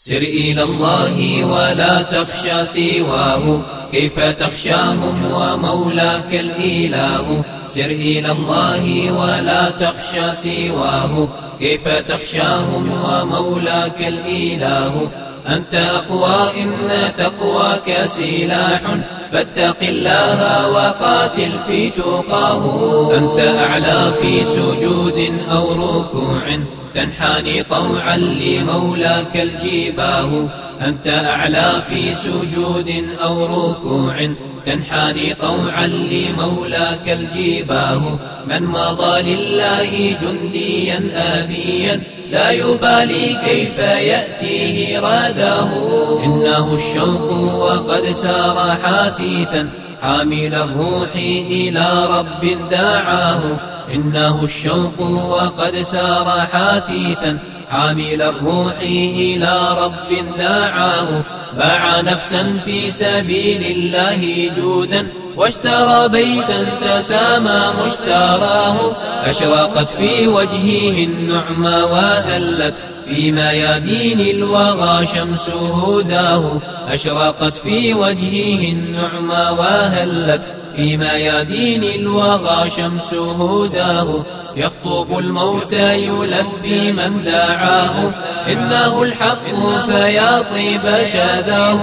سر إلى الله ولا تخشى سواه. كيف تخشاهم ومولاك الإله؟ سر إلى الله ولا تخشى سواه. كيف تخشاهم ومولاك الإله؟ أنت أقوى إن تقواك سلاح. فاتق الله وقاتل في تقاه أنت أعلى في سجود أو ركوع. تنحني طوعا لمولاك الجباه. أنت أعلى في سجود أو ركوع. تنحني طوعا لمولاك الجباه. من مضى لله جنديا آبيا. لا يبالي كيف يأتيه راداه إنه الشوق وقد سار حثيثا حامل الروح إلى رب دعاه. إنه الشوق وقد سار حثيثا حامل الروح إلى رب دعاه. باع نفسا في سبيل الله جودا واشترى بيتا تسامى مشتراه. أشرقت في وجهه النعمى وهلت في ميادين الوغى شمس هداه. أشرقت في وجهه النعمى وهلت في ميادين الوغى شمس هداه. يخطب الموت يلبي من دعاه. إنه الحق فيا طيب شذاه.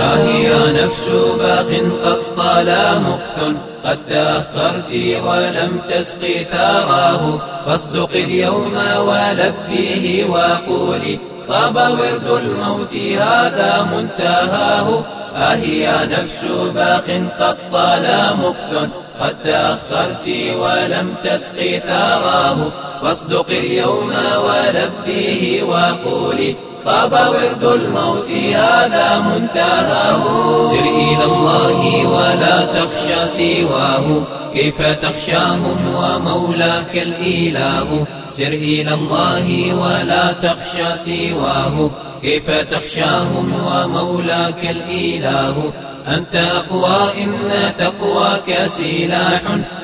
آه يا نفس باخ قد طال مكث. قد تأخرت ولم تسقي ثاراه فاصدق اليوم ولبيه وقولي طاب ورد الموت هذا منتهاه. يا نفس باخ قد طال مكث. قد تأخرت ولم تسقي ثاراه. فاصدق اليوم ولبيه وقولي طاب ورد الموت هذا منتهاه. سر إلى الله ولا تخشى سواه. كيف تخشاهم ومولاك الإله؟ سر إلى الله ولا تخشى سواه. كيف تخشاهم ومولاك الإله؟ أنت أقوى إن تقواك سلاح.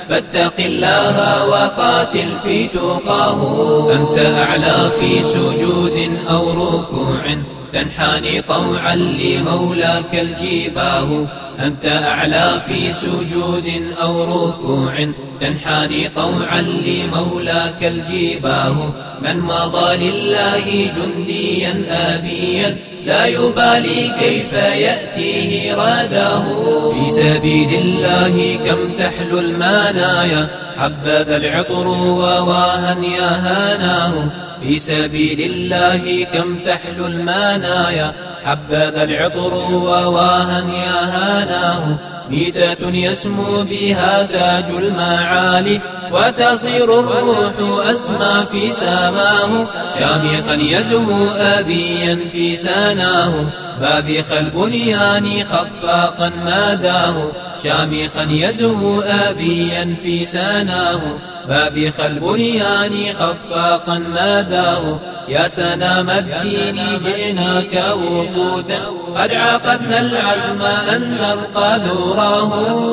فاتق الله وقاتل في تقاه أنت أعلى في سجود أو ركوع. تنحني طوعا لمولاك الجباه. أنت أعلى في سجود أو ركوع تنحني طوعا لمولاك الجباه. من مضى لله جنديا آبيا لا يبالي كيف يأتيه راداه. في سبيل الله كم تحلو المنايا حبذا العطر وواها يا هاناه. في سبيل الله كم تحلو المنايا حبذا العطر وواها يا هاناه. ميتة يسمو بها تاج المعالي وتصير الروح أسمى في سماه. شامخا يزهو أبيا في سناه. باذخ البنيان خفاقا ماداه. شامخا يزهو أبيا في سناه. باذخ البنيان خفاقا ماداه. يا سنام الدين جئناك وفودا قد عقدنا العزم أن نلقى ذوراه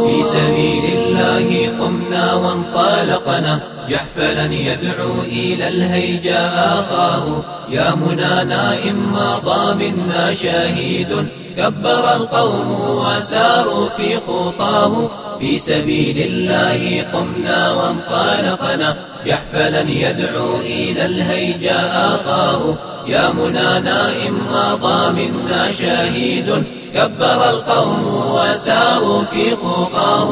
في سبيل وانطلقنا. جحفلا يدعو إلى الهيجا أخاه. يا منانا إن مضى منا شهيد. كبر القوم وساروا في خطاه. في سبيل الله قمنا وانطلقنا. جحفلا يدعو إلى الهيجا أخاه. يا منانا إن مضى منا شهيد. كبر القوم وساروا في خطاه.